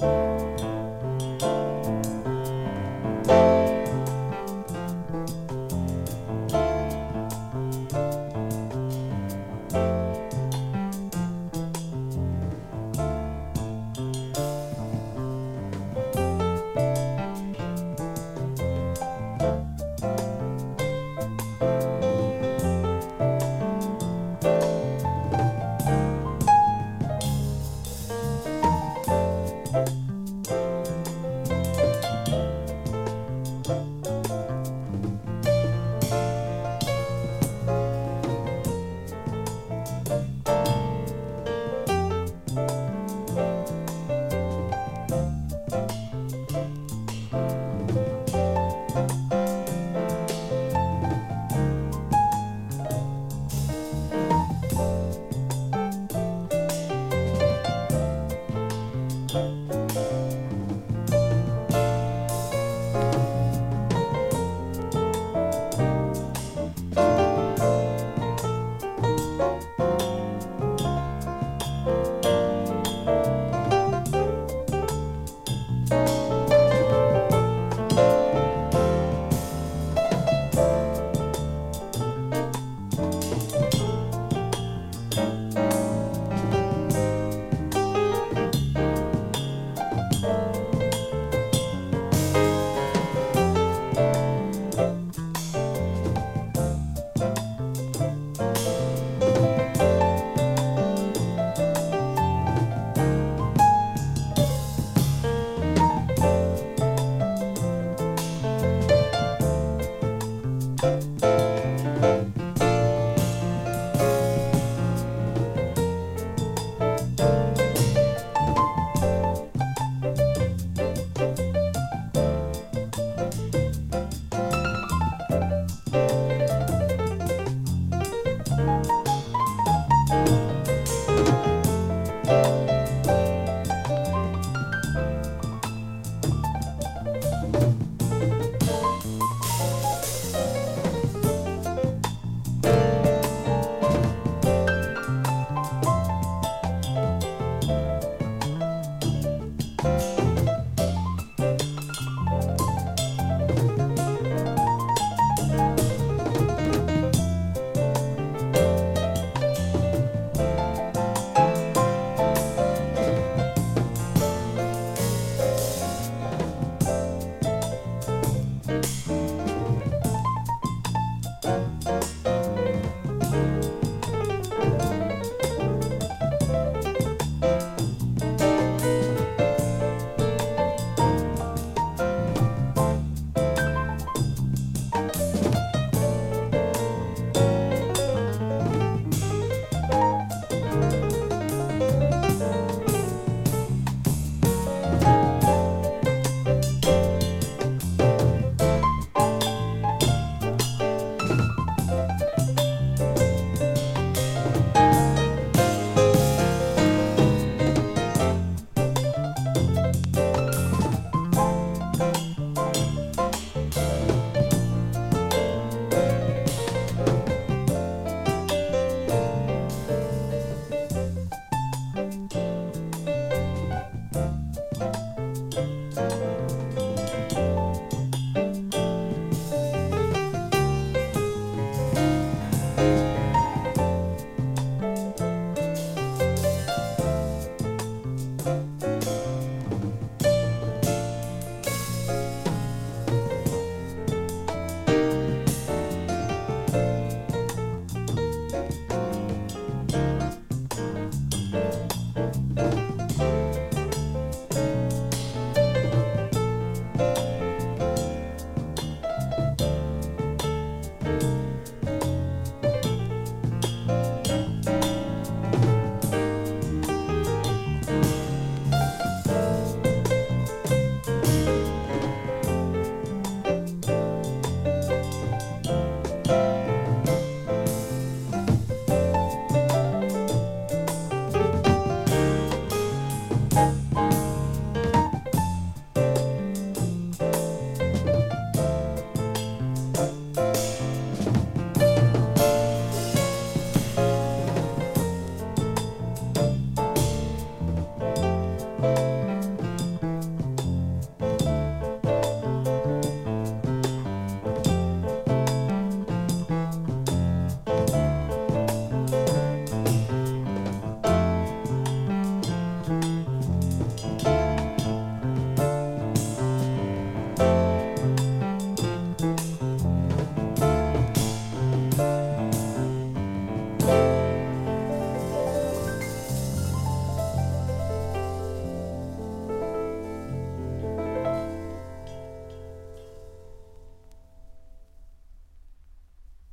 Bye.